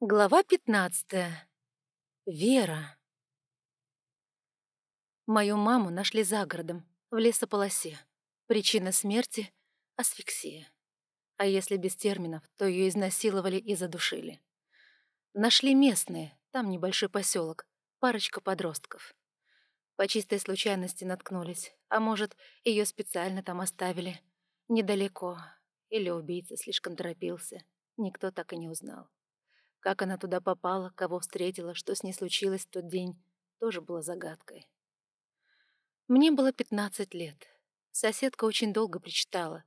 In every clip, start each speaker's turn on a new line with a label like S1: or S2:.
S1: Глава пятнадцатая. Вера. Мою маму нашли за городом, в лесополосе. Причина смерти — асфиксия. А если без терминов, то ее изнасиловали и задушили. Нашли местные, там небольшой поселок, парочка подростков. По чистой случайности наткнулись, а может, ее специально там оставили. Недалеко. Или убийца слишком торопился. Никто так и не узнал. Как она туда попала, кого встретила, что с ней случилось в тот день, тоже было загадкой. Мне было пятнадцать лет. Соседка очень долго причитала.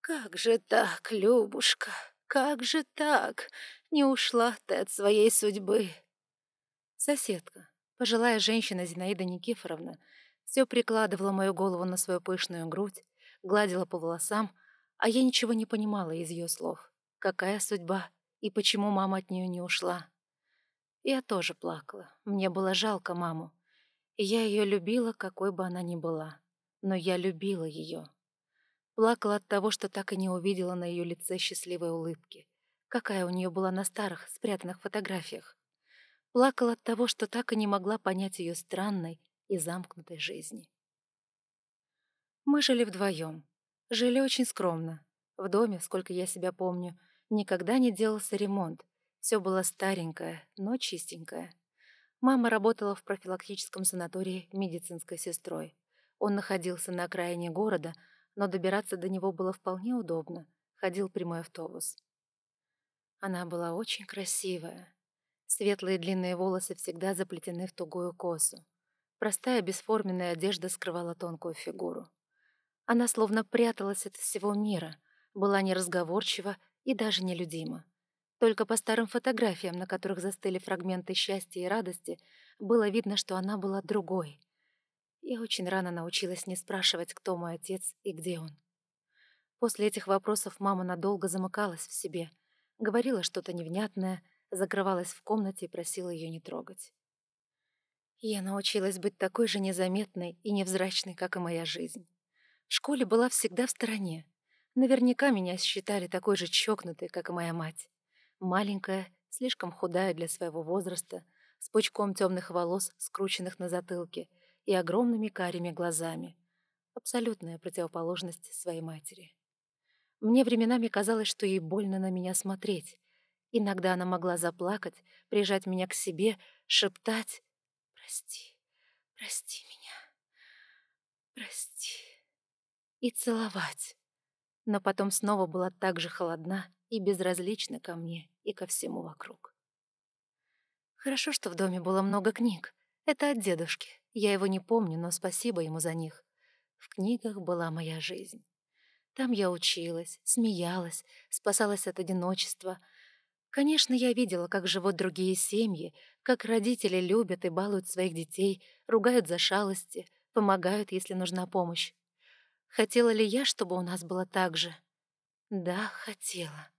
S1: «Как же так, Любушка, как же так? Не ушла ты от своей судьбы?» Соседка, пожилая женщина Зинаида Никифоровна, все прикладывала мою голову на свою пышную грудь, гладила по волосам, а я ничего не понимала из ее слов. Какая судьба? И почему мама от нее не ушла. Я тоже плакала. Мне было жалко маму. Я ее любила, какой бы она ни была. Но я любила ее. Плакала от того, что так и не увидела на ее лице счастливой улыбки. Какая у нее была на старых, спрятанных фотографиях. Плакала от того, что так и не могла понять ее странной и замкнутой жизни. Мы жили вдвоем. Жили очень скромно. В доме, сколько я себя помню, Никогда не делался ремонт. Все было старенькое, но чистенькое. Мама работала в профилактическом санатории медицинской сестрой. Он находился на окраине города, но добираться до него было вполне удобно. Ходил прямой автобус. Она была очень красивая. Светлые длинные волосы всегда заплетены в тугую косу. Простая бесформенная одежда скрывала тонкую фигуру. Она словно пряталась от всего мира, была неразговорчива и даже нелюдима. Только по старым фотографиям, на которых застыли фрагменты счастья и радости, было видно, что она была другой. Я очень рано научилась не спрашивать, кто мой отец и где он. После этих вопросов мама надолго замыкалась в себе, говорила что-то невнятное, закрывалась в комнате и просила ее не трогать. Я научилась быть такой же незаметной и невзрачной, как и моя жизнь. В школе была всегда в стороне, Наверняка меня считали такой же чокнутой, как и моя мать. Маленькая, слишком худая для своего возраста, с пучком темных волос, скрученных на затылке, и огромными карими глазами. Абсолютная противоположность своей матери. Мне временами казалось, что ей больно на меня смотреть. Иногда она могла заплакать, прижать меня к себе, шептать «Прости, прости меня, прости» и целовать но потом снова была так же холодна и безразлична ко мне и ко всему вокруг. Хорошо, что в доме было много книг. Это от дедушки. Я его не помню, но спасибо ему за них. В книгах была моя жизнь. Там я училась, смеялась, спасалась от одиночества. Конечно, я видела, как живут другие семьи, как родители любят и балуют своих детей, ругают за шалости, помогают, если нужна помощь. Хотела ли я, чтобы у нас было так же? Да, хотела.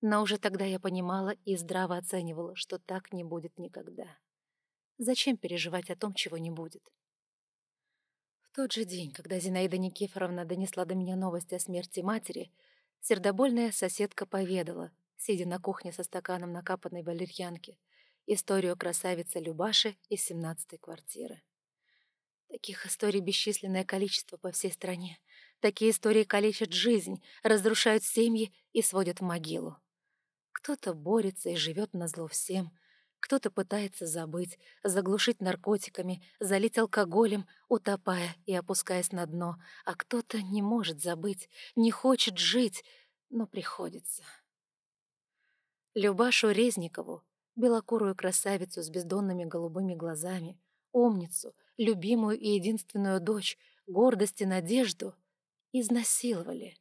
S1: Но уже тогда я понимала и здраво оценивала, что так не будет никогда. Зачем переживать о том, чего не будет? В тот же день, когда Зинаида Никифоровна донесла до меня новости о смерти матери, сердобольная соседка поведала, сидя на кухне со стаканом накапанной валерьянки, историю красавицы Любаши из семнадцатой квартиры. Таких историй бесчисленное количество по всей стране. Такие истории калечат жизнь, разрушают семьи и сводят в могилу. Кто-то борется и живет на зло всем, кто-то пытается забыть, заглушить наркотиками, залить алкоголем, утопая и опускаясь на дно, а кто-то не может забыть, не хочет жить, но приходится. Любашу Резникову, белокурую красавицу с бездонными голубыми глазами, умницу, любимую и единственную дочь, гордость и надежду, изнасиловали.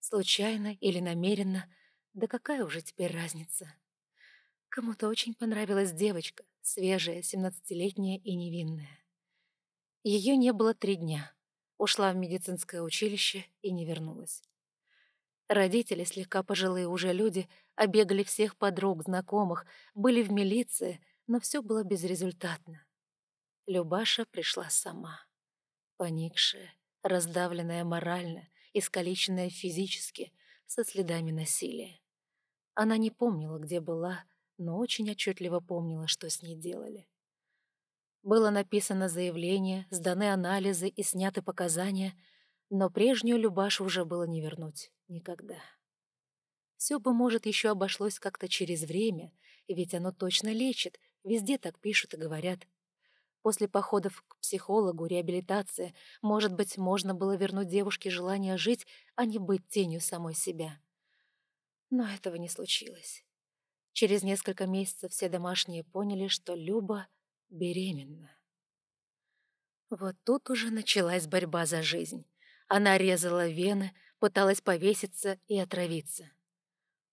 S1: Случайно или намеренно, да какая уже теперь разница? Кому-то очень понравилась девочка, свежая, семнадцатилетняя и невинная. Ее не было три дня. Ушла в медицинское училище и не вернулась. Родители, слегка пожилые уже люди, обегали всех подруг, знакомых, были в милиции, но все было безрезультатно. Любаша пришла сама. Поникшая, раздавленная морально, искалеченная физически, со следами насилия. Она не помнила, где была, но очень отчетливо помнила, что с ней делали. Было написано заявление, сданы анализы и сняты показания, но прежнюю Любашу уже было не вернуть никогда. Все бы, может, еще обошлось как-то через время, ведь оно точно лечит, везде так пишут и говорят. После походов к психологу, реабилитации, может быть, можно было вернуть девушке желание жить, а не быть тенью самой себя. Но этого не случилось. Через несколько месяцев все домашние поняли, что Люба беременна. Вот тут уже началась борьба за жизнь. Она резала вены, пыталась повеситься и отравиться.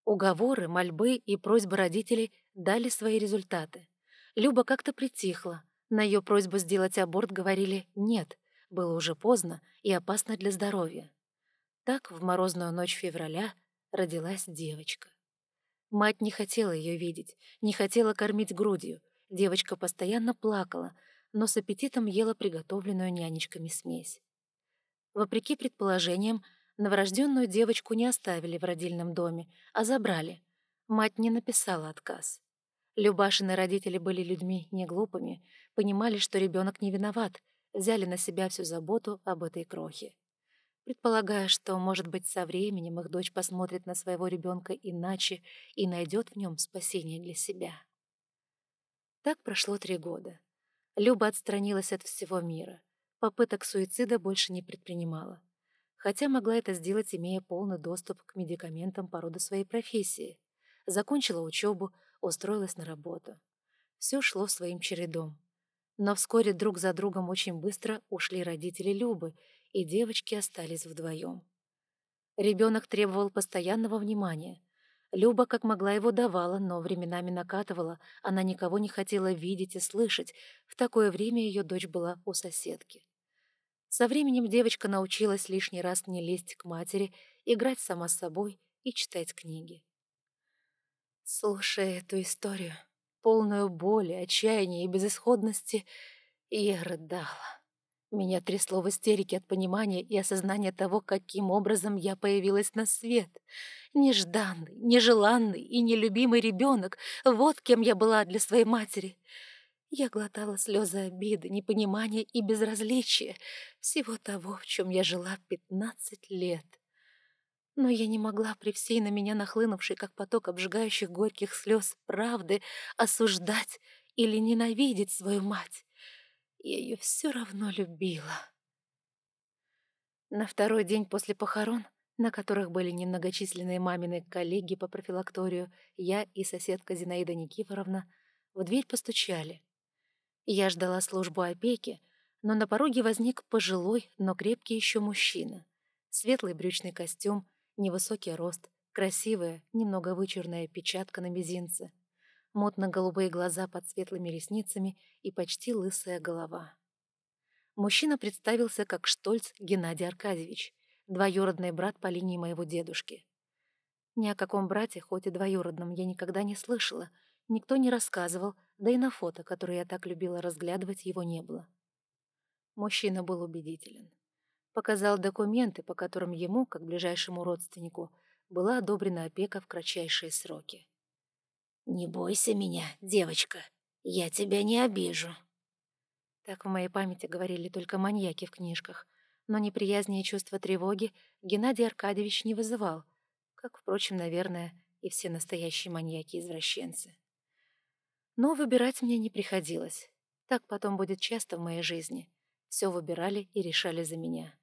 S1: Уговоры, мольбы и просьбы родителей дали свои результаты. Люба как-то притихла. На ее просьбу сделать аборт говорили «нет», было уже поздно и опасно для здоровья. Так в морозную ночь февраля родилась девочка. Мать не хотела ее видеть, не хотела кормить грудью. Девочка постоянно плакала, но с аппетитом ела приготовленную нянечками смесь. Вопреки предположениям, новорожденную девочку не оставили в родильном доме, а забрали. Мать не написала отказ. Любашины родители были людьми неглупыми, понимали, что ребенок не виноват, взяли на себя всю заботу об этой крохе. Предполагая, что, может быть, со временем их дочь посмотрит на своего ребенка иначе и найдет в нем спасение для себя. Так прошло три года. Люба отстранилась от всего мира. Попыток суицида больше не предпринимала. Хотя могла это сделать, имея полный доступ к медикаментам по роду своей профессии. Закончила учебу, устроилась на работу. Все шло своим чередом. Но вскоре друг за другом очень быстро ушли родители Любы, и девочки остались вдвоем. Ребенок требовал постоянного внимания. Люба как могла его давала, но временами накатывала, она никого не хотела видеть и слышать, в такое время ее дочь была у соседки. Со временем девочка научилась лишний раз не лезть к матери, играть сама с собой и читать книги. Слушая эту историю, полную боли, отчаяния и безысходности, я рыдала. Меня трясло в истерике от понимания и осознания того, каким образом я появилась на свет. Нежданный, нежеланный и нелюбимый ребенок — вот кем я была для своей матери. Я глотала слезы обиды, непонимания и безразличия, всего того, в чем я жила пятнадцать лет. Но я не могла при всей на меня нахлынувшей, как поток обжигающих горьких слез, правды осуждать или ненавидеть свою мать. Я ее все равно любила. На второй день после похорон, на которых были немногочисленные мамины коллеги по профилакторию, я и соседка Зинаида Никифоровна, в дверь постучали. Я ждала службу опеки, но на пороге возник пожилой, но крепкий еще мужчина. Светлый брючный костюм, невысокий рост, красивая, немного вычурная печатка на мизинце — мутно-голубые глаза под светлыми ресницами и почти лысая голова. Мужчина представился как Штольц Геннадий Аркадьевич, двоюродный брат по линии моего дедушки. Ни о каком брате, хоть и двоюродном, я никогда не слышала, никто не рассказывал, да и на фото, которое я так любила разглядывать, его не было. Мужчина был убедителен. Показал документы, по которым ему, как ближайшему родственнику, была одобрена опека в кратчайшие сроки. «Не бойся меня, девочка, я тебя не обижу». Так в моей памяти говорили только маньяки в книжках, но неприязни и чувство тревоги Геннадий Аркадьевич не вызывал, как, впрочем, наверное, и все настоящие маньяки-извращенцы. Но выбирать мне не приходилось. Так потом будет часто в моей жизни. Все выбирали и решали за меня.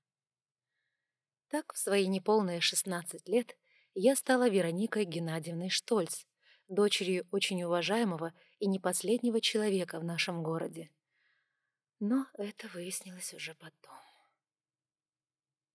S1: Так, в свои неполные 16 лет я стала Вероникой Геннадьевной Штольц, дочерью очень уважаемого и не последнего человека в нашем городе. Но это выяснилось уже потом.